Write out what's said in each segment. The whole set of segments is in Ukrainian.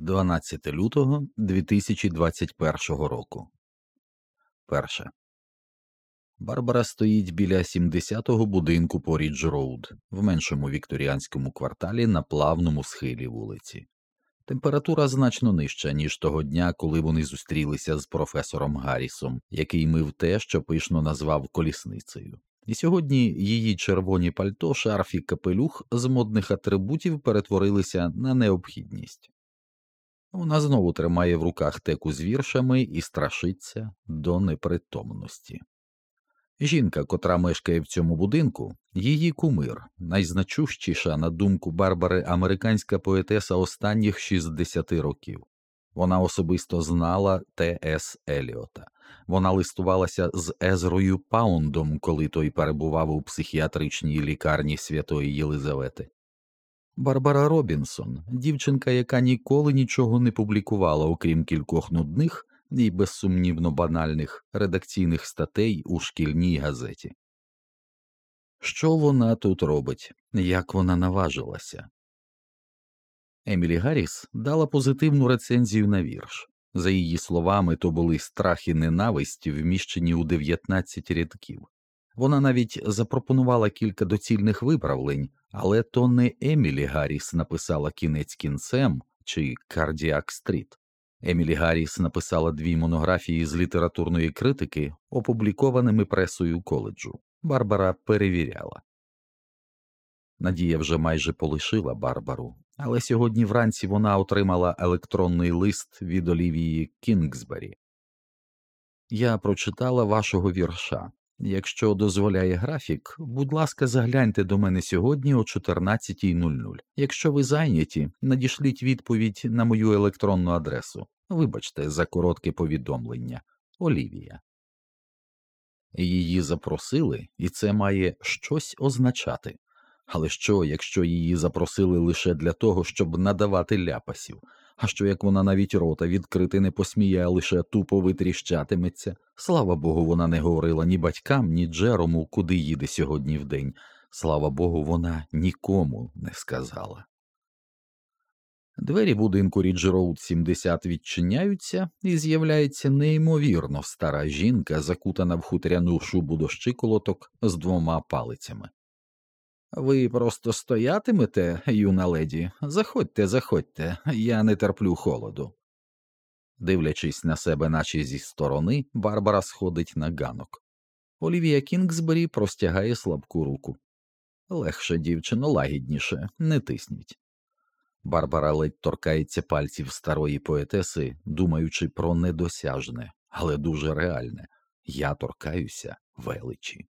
12 лютого 2021 року. Перше. Барбара стоїть біля 70-го будинку по Рідж Роуд в меншому вікторіанському кварталі на плавному схилі вулиці. Температура значно нижча, ніж того дня, коли вони зустрілися з професором Гаррісом, який мив те, що пишно назвав колісницею. І сьогодні її червоні пальто, шарф і капелюх з модних атрибутів перетворилися на необхідність. Вона знову тримає в руках теку з віршами і страшиться до непритомності. Жінка, котра мешкає в цьому будинку, її кумир, найзначущіша, на думку Барбари, американська поетеса останніх 60 років. Вона особисто знала Т. С. Еліота. Вона листувалася з Езрою Паундом, коли той перебував у психіатричній лікарні святої Єлизавети. Барбара Робінсон, дівчинка, яка ніколи нічого не публікувала, окрім кількох нудних і безсумнівно банальних редакційних статей у шкільній газеті. Що вона тут робить, як вона наважилася? Емілі Гарріс дала позитивну рецензію на вірш. За її словами, то були страх і ненависть, вміщені у 19 рядків. Вона навіть запропонувала кілька доцільних виправлень, але то не Емілі Гарріс написала кінець кінцем чи Кардіак Стріт. Емілі Гарріс написала дві монографії з літературної критики, опублікованими пресою коледжу. Барбара перевіряла. Надія вже майже полишила Барбару, але сьогодні вранці вона отримала електронний лист від Олівії Кінгсбері. Я прочитала вашого вірша. Якщо дозволяє графік, будь ласка, загляньте до мене сьогодні о 14.00. Якщо ви зайняті, надішліть відповідь на мою електронну адресу. Вибачте за коротке повідомлення. Олівія. Її запросили, і це має щось означати. Але що, якщо її запросили лише для того, щоб надавати ляпасів, а що як вона навіть рота відкрити не посміє, а лише тупо витріщатиметься? Слава Богу, вона не говорила ні батькам, ні Джерому, куди їде сьогодні в день. Слава Богу, вона нікому не сказала. Двері будинку Рідж Роуд 70 відчиняються, і з'являється неймовірно стара жінка, закутана в хутряну шубу до щиколоток з двома палицями. Ви просто стоятимете, юна леді, заходьте, заходьте, я не терплю холоду. Дивлячись на себе, наче зі сторони, Барбара сходить на ганок. Олівія Кінгсбері простягає слабку руку. Легше, дівчино, лагідніше, не тисніть. Барбара ледь торкається пальців старої поетеси, думаючи про недосяжне, але дуже реальне я торкаюся величі.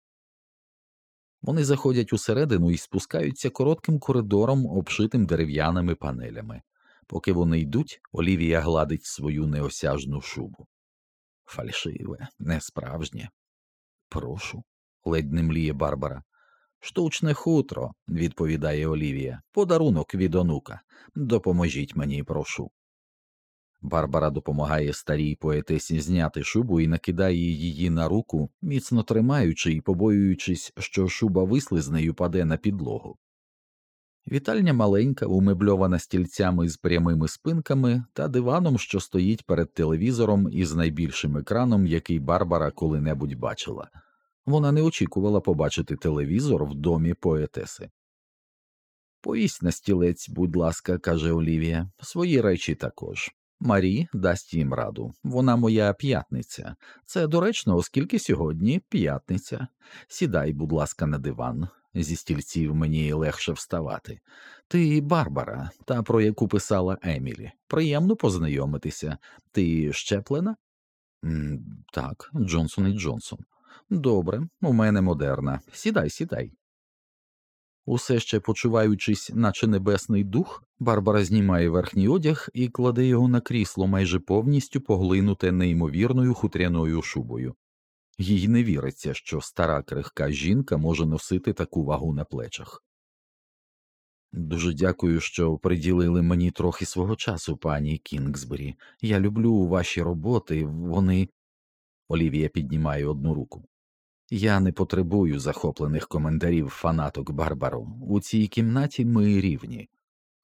Вони заходять усередину і спускаються коротким коридором, обшитим дерев'яними панелями. Поки вони йдуть, Олівія гладить свою неосяжну шубу. Фальшиве, несправжнє. Прошу, ледь не мліє Барбара. Штучне хутро, відповідає Олівія, подарунок від онука. Допоможіть мені, прошу. Барбара допомагає старій поетесі зняти шубу і накидає її на руку, міцно тримаючи і побоюючись, що шуба вислизнею паде на підлогу. Вітальня маленька, умебльована стільцями з прямими спинками та диваном, що стоїть перед телевізором із найбільшим екраном, який Барбара коли-небудь бачила. Вона не очікувала побачити телевізор в домі поетеси. Повість на стілець, будь ласка, каже Олівія, свої речі також. Марі дасть їм раду. Вона моя п'ятниця. Це доречно, оскільки сьогодні п'ятниця. Сідай, будь ласка, на диван. Зі стільців мені легше вставати. Ти Барбара, та про яку писала Емілі. Приємно познайомитися. Ти щеплена? Так, Джонсон і Джонсон. Добре, у мене модерна. Сідай, сідай. Усе ще почуваючись, наче небесний дух, Барбара знімає верхній одяг і кладе його на крісло, майже повністю поглинуте неймовірною хутряною шубою. Їй не віриться, що стара крихка жінка може носити таку вагу на плечах. Дуже дякую, що приділили мені трохи свого часу, пані Кінгсбері. Я люблю ваші роботи, вони. Олівія піднімає одну руку. Я не потребую захоплених коментарів фанаток Барбару. У цій кімнаті ми рівні.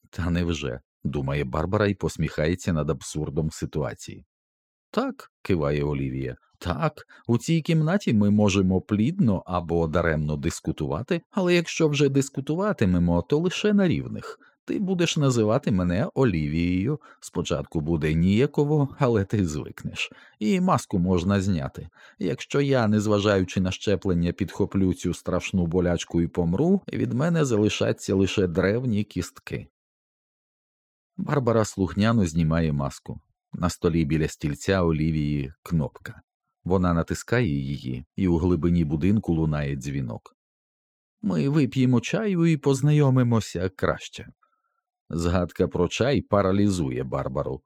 Та невже? думає Барбара і посміхається над абсурдом ситуації. Так, киває Олівія, так, у цій кімнаті ми можемо плідно або даремно дискутувати, але якщо вже дискутуватимемо, то лише на рівних. Ти будеш називати мене Олівією. Спочатку буде ніяково, але ти звикнеш, і маску можна зняти. Якщо я, незважаючи на щеплення, підхоплю цю страшну болячку і помру, від мене залишаться лише древні кістки. Барбара слухняно знімає маску. На столі біля стільця Олівії кнопка. Вона натискає її, і у глибині будинку лунає дзвінок. Ми вип'ємо чаю і познайомимося краще. Згадка про чай паралізує Барбару.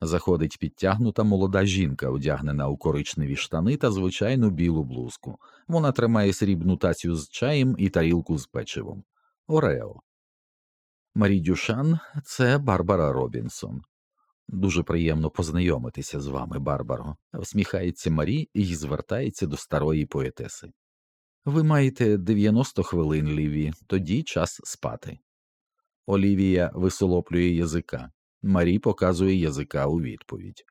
Заходить підтягнута молода жінка, одягнена у коричневі штани та звичайну білу блузку. Вона тримає срібну тацю з чаєм і тарілку з печивом. Орео. Марі Дюшан це Барбара Робінсон. Дуже приємно познайомитися з вами, Барбаро, всміхається Марі і звертається до старої поетеси. Ви маєте 90 хвилин, Ліві, тоді час спати. Олівія висолоплює язика. Марі показує язика у відповідь.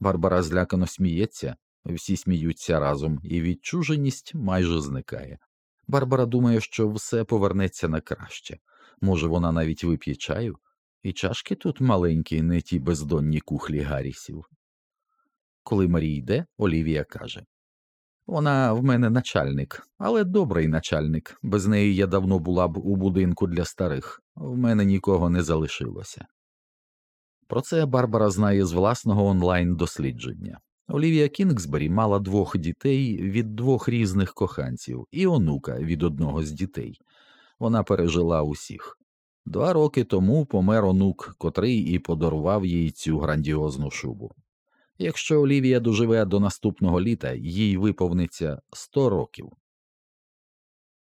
Барбара злякано сміється, всі сміються разом, і відчуженість майже зникає. Барбара думає, що все повернеться на краще. Може, вона навіть вип'є чаю, і чашки тут маленькі, не ті бездонні кухлі Гаррісів. Коли Марі йде, Олівія каже Вона в мене начальник, але добрий начальник. Без неї я давно була б у будинку для старих, в мене нікого не залишилося. Про це Барбара знає з власного онлайн дослідження. Олівія Кінгсбері мала двох дітей від двох різних коханців і онука від одного з дітей. Вона пережила усіх. Два роки тому помер онук, котрий і подарував їй цю грандіозну шубу. Якщо Олівія доживе до наступного літа, їй виповниться сто років.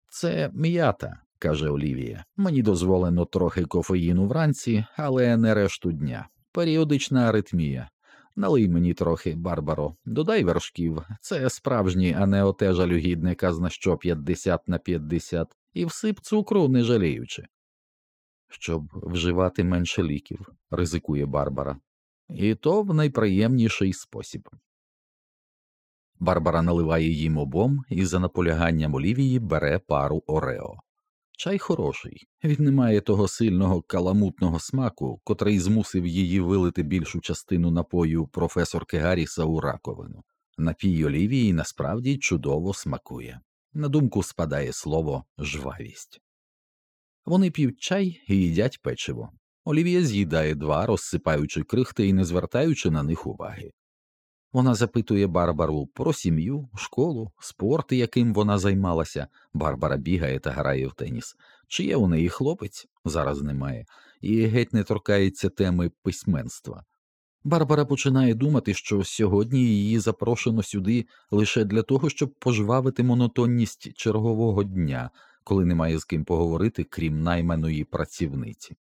Це м'ята, каже Олівія. Мені дозволено трохи кофеїну вранці, але не решту дня. Періодична аритмія. Налий мені трохи, Барбаро, додай вершків. Це справжній, а не оте жалюгідне казна що 50 на 50, і всип цукру, не жаліючи. Щоб вживати менше ліків, ризикує Барбара, і то в найприємніший спосіб. Барбара наливає їм обом і за наполяганням Олівії бере пару Орео. Чай хороший, він не має того сильного каламутного смаку, котрий змусив її вилити більшу частину напою професорки Гарріса у раковину. Напій Олівії насправді чудово смакує. На думку спадає слово жвавість. Вони п'ють чай і їдять печиво. Олівія з'їдає два, розсипаючи крихти і не звертаючи на них уваги. Вона запитує Барбару про сім'ю, школу, спорт, яким вона займалася. Барбара бігає та грає в теніс. Чи є у неї хлопець? Зараз немає, і геть не торкається теми письменства. Барбара починає думати, що сьогодні її запрошено сюди лише для того, щоб пожвавити монотонність чергового дня, коли немає з ким поговорити, крім найманої працівниці.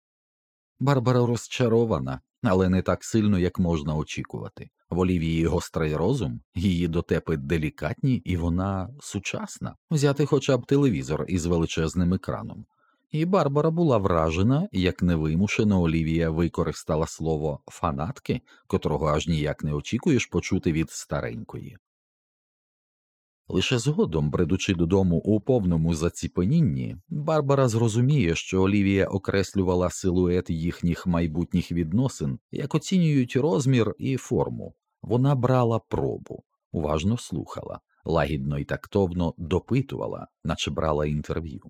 Барбара розчарована, але не так сильно, як можна очікувати. В Олівії гострий розум, її дотепи делікатні, і вона сучасна, взяти хоча б телевізор із величезним екраном. І Барбара була вражена, як невимушено Олівія використала слово фанатки, котрого аж ніяк не очікуєш почути від старенької. Лише згодом, бредучи додому у повному заціпенінні, Барбара зрозуміє, що Олівія окреслювала силует їхніх майбутніх відносин, як оцінюють розмір і форму. Вона брала пробу, уважно слухала, лагідно і тактовно допитувала, наче брала інтерв'ю.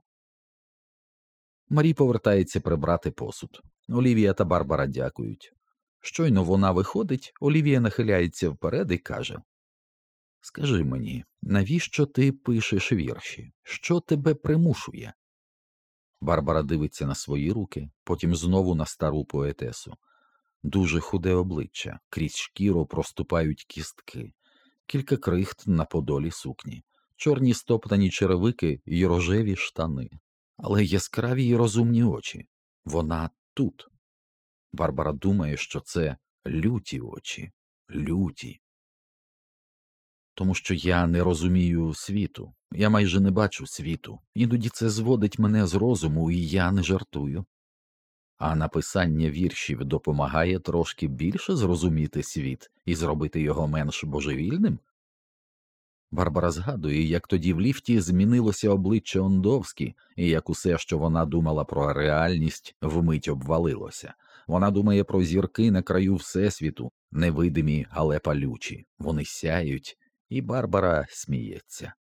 Марі повертається прибрати посуд. Олівія та Барбара дякують. Щойно вона виходить, Олівія нахиляється вперед і каже Скажи мені, навіщо ти пишеш вірші? Що тебе примушує? Барбара дивиться на свої руки, потім знову на стару поетесу. Дуже худе обличчя, крізь шкіру проступають кістки, кілька крихт на подолі сукні, чорні стоптані черевики й рожеві штани, але яскраві й розумні очі. Вона тут. Барбара думає, що це люті очі, люті тому що я не розумію світу, я майже не бачу світу, іноді це зводить мене з розуму, і я не жартую. а написання віршів допомагає трошки більше зрозуміти світ і зробити його менш божевільним? Барбара згадує, як тоді в ліфті змінилося обличчя Ондовські, і як усе, що вона думала про реальність, вмить обвалилося. Вона думає про зірки на краю Всесвіту, невидимі, але палючі. Вони сяють, і Барбара сміється.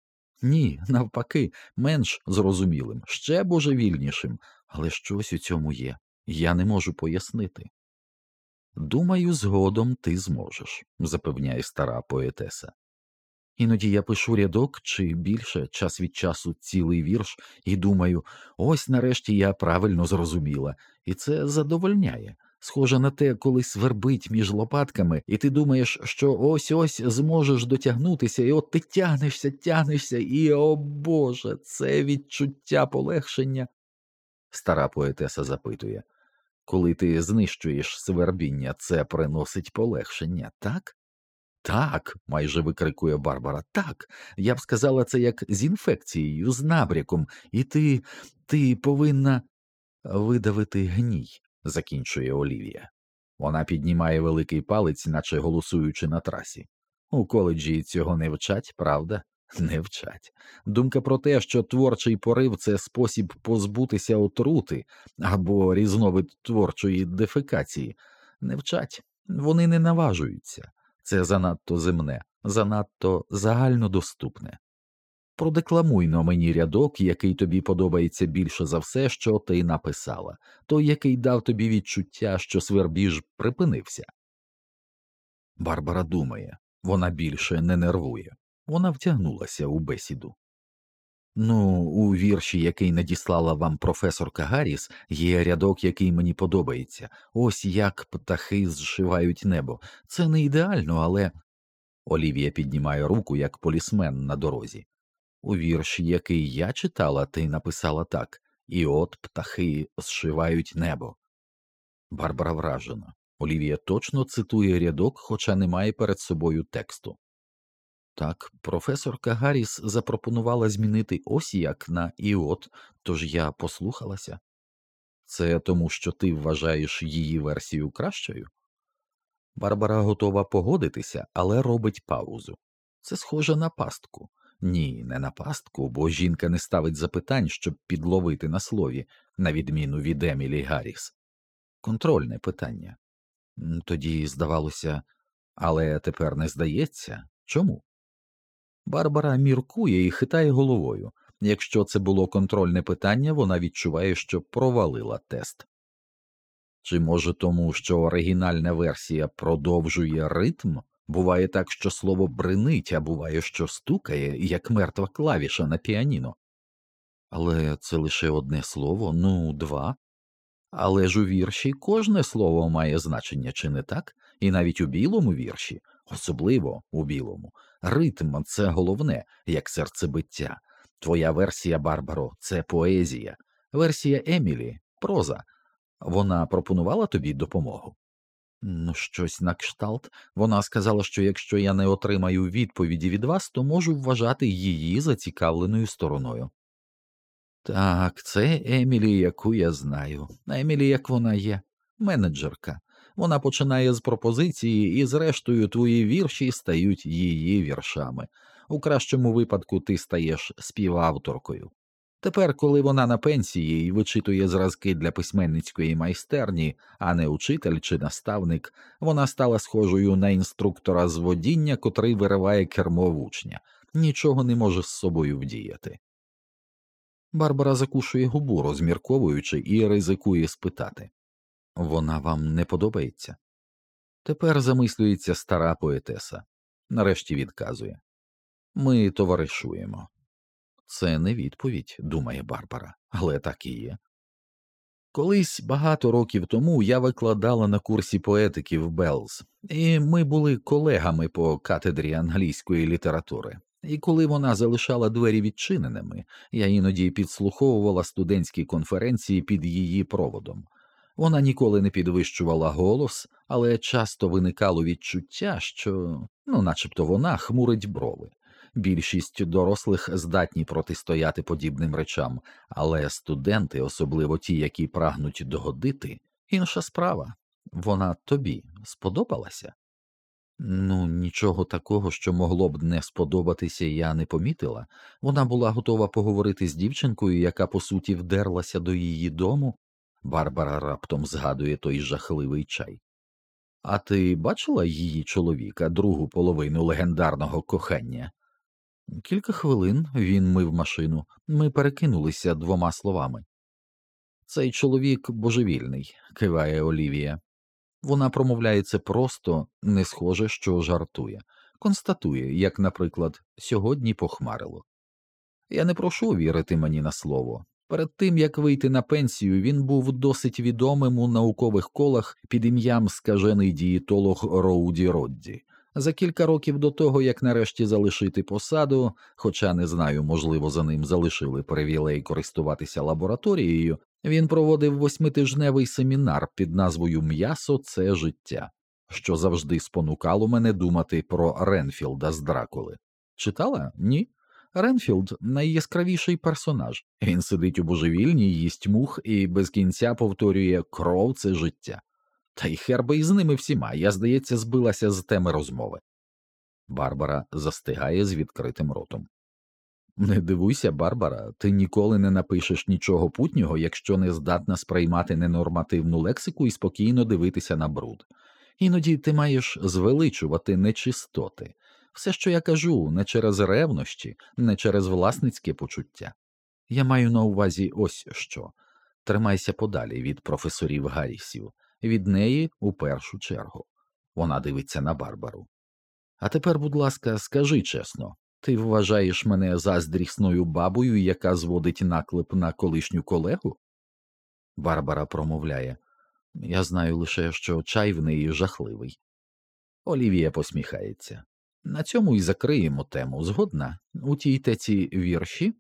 Ні, навпаки, менш зрозумілим, ще божевільнішим, але щось у цьому є. Я не можу пояснити. Думаю, згодом ти зможеш, запевняє стара поетеса. Іноді я пишу рядок чи більше час від часу цілий вірш і думаю, ось нарешті я правильно зрозуміла, і це задовольняє. Схоже на те, коли свербить між лопатками, і ти думаєш, що ось ось зможеш дотягнутися, і от ти тягнешся, тягнешся, і о Боже, це відчуття полегшення. Стара поетеса запитує коли ти знищуєш свербіння, це приносить полегшення, так? Так, майже викрикує Барбара, так. Я б сказала це як з інфекцією, з набряком, і ти ти повинна видавити гній, закінчує Олівія. Вона піднімає великий палець, наче голосуючи на трасі. У коледжі цього не вчать, правда? Не вчать. Думка про те, що творчий порив це спосіб позбутися отрути або різновид творчої дефекації, не вчать, вони не наважуються. Це занадто земне, занадто загальнодоступне. Продекламуй но мені рядок, який тобі подобається більше за все, що ти написала, той, який дав тобі відчуття, що свербіж припинився. Барбара думає вона більше не нервує, вона втягнулася у бесіду. Ну, у вірші, який надіслала вам професорка Гарріс, є рядок, який мені подобається. Ось як птахи зшивають небо. Це не ідеально, але. Олівія піднімає руку, як полісмен на дорозі. У вірші, який я читала, ти написала так І от птахи зшивають небо. Барбара вражена. Олівія точно цитує рядок, хоча не має перед собою тексту. Так, професорка Гарріс запропонувала змінити ось як на іот, тож я послухалася. Це тому, що ти вважаєш її версію кращою? Барбара готова погодитися, але робить паузу. Це схоже на пастку. Ні, не на пастку, бо жінка не ставить запитань, щоб підловити на слові, на відміну від Емілі Гарріс. Контрольне питання. Тоді здавалося, але тепер не здається. Чому? Барбара міркує і хитає головою. Якщо це було контрольне питання, вона відчуває, що провалила тест. Чи може тому, що оригінальна версія продовжує ритм? Буває так, що слово бринить, а буває, що стукає, як мертва клавіша на піаніно. Але це лише одне слово, ну, два. Але ж у вірші кожне слово має значення, чи не так? І навіть у білому вірші, особливо у білому, ритм це головне, як серцебиття. Твоя версія, Барбаро, це поезія, версія Емілі проза. Вона пропонувала тобі допомогу? Ну, щось на кшталт. Вона сказала, що якщо я не отримаю відповіді від вас, то можу вважати її зацікавленою стороною. Так, це Емілі, яку я знаю. Емілі, як вона є, менеджерка. Вона починає з пропозиції, і, зрештою, твої вірші стають її віршами. У кращому випадку ти стаєш співавторкою. Тепер, коли вона на пенсії і вичитує зразки для письменницької майстерні, а не учитель чи наставник, вона стала схожою на інструктора з водіння, котрий вириває кермо в учня, нічого не може з собою вдіяти. Барбара закушує губу, розмірковуючи, і ризикує спитати вона вам не подобається? Тепер замислюється стара поетеса, нарешті відказує ми товаришуємо. Це не відповідь, думає Барбара, але так і є. Колись багато років тому я викладала на курсі поетики в Белз, і ми були колегами по катедрі англійської літератури. І коли вона залишала двері відчиненими, я іноді підслуховувала студентські конференції під її проводом. Вона ніколи не підвищувала голос, але часто виникало відчуття, що, ну, начебто, вона хмурить брови. Більшість дорослих здатні протистояти подібним речам, але студенти, особливо ті, які прагнуть догодити, інша справа. Вона тобі сподобалася? Ну, нічого такого, що могло б не сподобатися, я не помітила. Вона була готова поговорити з дівчинкою, яка по суті вдерлася до її дому. Барбара раптом згадує той жахливий чай. А ти бачила її чоловіка, другу половину легендарного кохання? Кілька хвилин він мив машину, ми перекинулися двома словами. Цей чоловік божевільний, киває Олівія. Вона промовляє це просто, не схоже, що жартує, констатує, як, наприклад, сьогодні похмарило. Я не прошу вірити мені на слово. Перед тим як вийти на пенсію, він був досить відомим у наукових колах під ім'ям скажений дієтолог Роуді Родді. За кілька років до того, як нарешті залишити посаду, хоча не знаю, можливо, за ним залишили привілей користуватися лабораторією, він проводив восьмитижневий семінар під назвою М'ясо це життя, що завжди спонукало мене думати про Ренфілда з Дракули. Читала? Ні. Ренфілд найяскравіший персонаж. Він сидить у божевільні, їсть мух і без кінця повторює кров це життя. Та й хер би із ними всіма, я, здається, збилася з теми розмови. Барбара застигає з відкритим ротом. Не дивуйся, Барбара, ти ніколи не напишеш нічого путнього, якщо не здатна сприймати ненормативну лексику і спокійно дивитися на бруд. Іноді ти маєш звеличувати нечистоти. Все, що я кажу, не через ревнощі, не через власницьке почуття. Я маю на увазі ось що тримайся подалі від професорів Гаррісів, від неї у першу чергу. Вона дивиться на Барбару. А тепер, будь ласка, скажи чесно, ти вважаєш мене заздрісною бабою, яка зводить наклеп на колишню колегу? Барбара промовляє Я знаю лише, що чай в неї жахливий. Олівія посміхається. На цьому і закриємо тему. Згодна. У тій теці вірші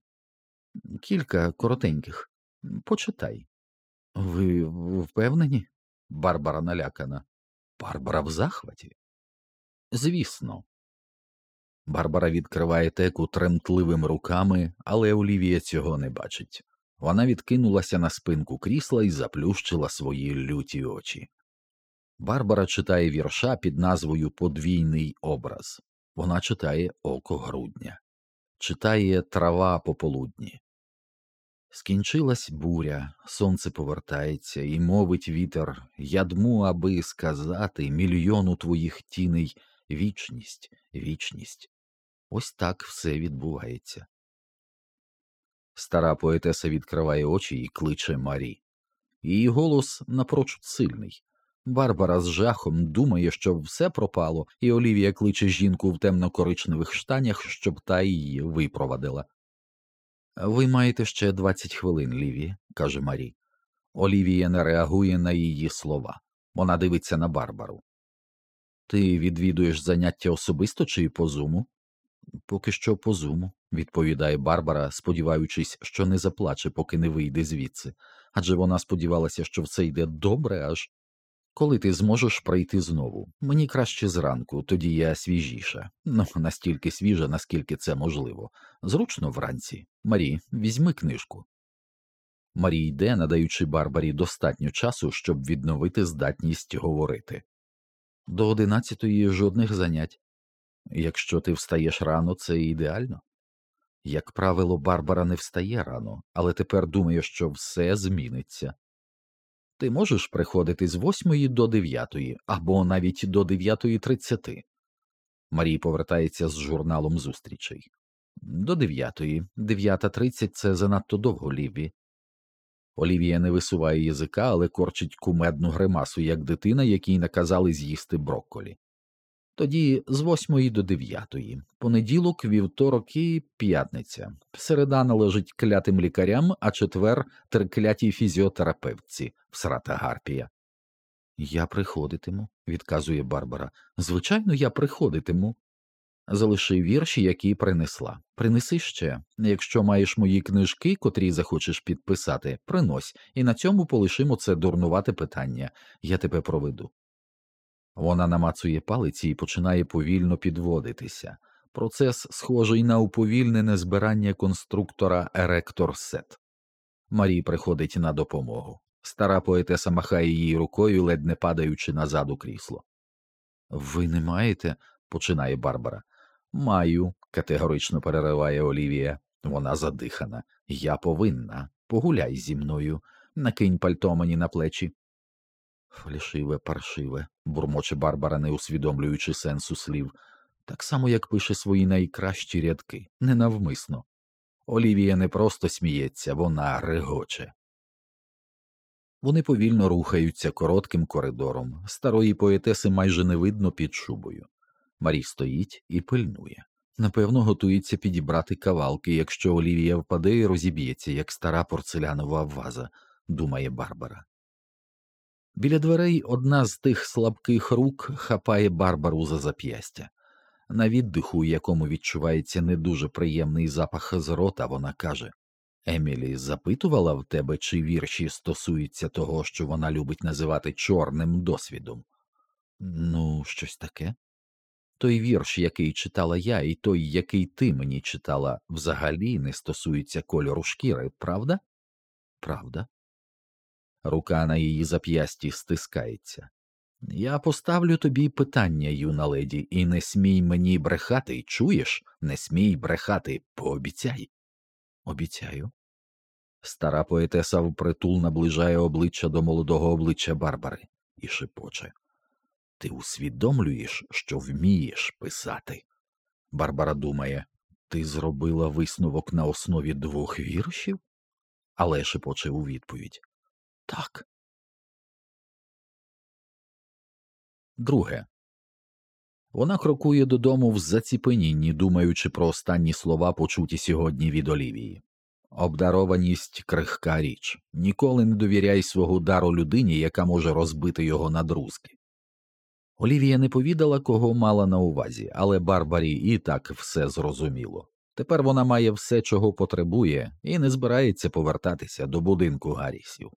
кілька коротеньких. Почитай. Ви впевнені? Барбара налякана. Барбара в захваті. Звісно. Барбара відкриває теку тремтливими руками, але Олівія цього не бачить. Вона відкинулася на спинку крісла і заплющила свої люті очі. Барбара читає вірша під назвою Подвійний образ. Вона читає Око грудня, читає трава пополудні. Скінчилась буря, сонце повертається, і мовить вітер Я дму, аби сказати мільйону твоїх тіней вічність, вічність. Ось так все відбувається. Стара поетеса відкриває очі і кличе Марі. Її голос напрочуд сильний. Барбара з жахом думає, що все пропало, і Олівія кличе жінку в темно-коричневих штанях, щоб та її випровадила. Ви маєте ще двадцять хвилин, Ліві, каже Марі. Олівія не реагує на її слова. Вона дивиться на Барбару. Ти відвідуєш заняття особисто чи по зуму? Поки що по зуму, відповідає Барбара, сподіваючись, що не заплаче, поки не вийде звідси, адже вона сподівалася, що все йде добре, аж коли ти зможеш прийти знову. Мені краще зранку, тоді я свіжіша, ну настільки свіжа, наскільки це можливо. Зручно вранці. Марі, візьми книжку. Марі йде, надаючи Барбарі достатньо часу, щоб відновити здатність говорити. До одинадцятої жодних занять. Якщо ти встаєш рано, це ідеально. Як правило, Барбара не встає рано, але тепер думає, що все зміниться. Ти можеш приходити з восьмої до дев'ятої або навіть до дев'ятої тридцяти. Марій повертається з журналом зустрічей. До дев'ятої, дев'ята тридцять це занадто довго ліві. Олівія не висуває язика, але корчить кумедну гримасу, як дитина, якій наказали з'їсти брокколі. Тоді з восьмої до дев'ятої, понеділок, вівторок і п'ятниця. Середа належить клятим лікарям, а четвер триклятій фізіотерапевтці, всрата Гарпія. Я приходитиму, відказує Барбара. Звичайно, я приходитиму. Залиши вірші, які принесла. Принеси ще. Якщо маєш мої книжки, котрі захочеш підписати, принось, і на цьому полишимо це дурнувате питання. Я тебе проведу. Вона намацує палиці і починає повільно підводитися. Процес схожий на уповільнене збирання конструктора Еректор Сет. Марій приходить на допомогу. Стара поетеса махає їй рукою, ледь не падаючи назад у крісло. Ви не маєте, починає Барбара. Маю, категорично перериває Олівія. Вона задихана. Я повинна. Погуляй зі мною, накинь пальто мені на плечі. Фальшиве, паршиве, бурмоче Барбара, не усвідомлюючи сенсу слів, так само, як пише свої найкращі рядки, ненавмисно. Олівія не просто сміється, вона регоче. Вони повільно рухаються коротким коридором, старої поетеси майже не видно під шубою. Марій стоїть і пильнує. Напевно, готується підібрати кавалки, якщо Олівія впаде і розіб'ється, як стара порцелянова ваза, думає Барбара. Біля дверей одна з тих слабких рук хапає Барбару за зап'ястя. На віддиху, якому відчувається не дуже приємний запах з рота, вона каже Емілі запитувала в тебе, чи вірші стосуються того, що вона любить називати чорним досвідом? Ну, щось таке. Той вірш, який читала я, і той, який ти мені читала, взагалі не стосується кольору шкіри, правда? Правда. Рука на її зап'ясті стискається. Я поставлю тобі питання, юна леді, і не смій мені брехати, чуєш? Не смій брехати, пообіцяй. Обіцяю. Стара поетеса впритул наближає обличчя до молодого обличчя Барбари і шепоче. Ти усвідомлюєш, що вмієш писати. Барбара думає, ти зробила висновок на основі двох віршів? Але шепоче у відповідь Так. Друге. Вона крокує додому в заціпенінні, думаючи про останні слова, почуті сьогодні від Олівії. Обдарованість крихка річ. Ніколи не довіряй свого дару людині, яка може розбити його на друзки. Олівія не повідала, кого мала на увазі, але Барбарі і так все зрозуміло. Тепер вона має все, чого потребує, і не збирається повертатися до будинку Гаррісів.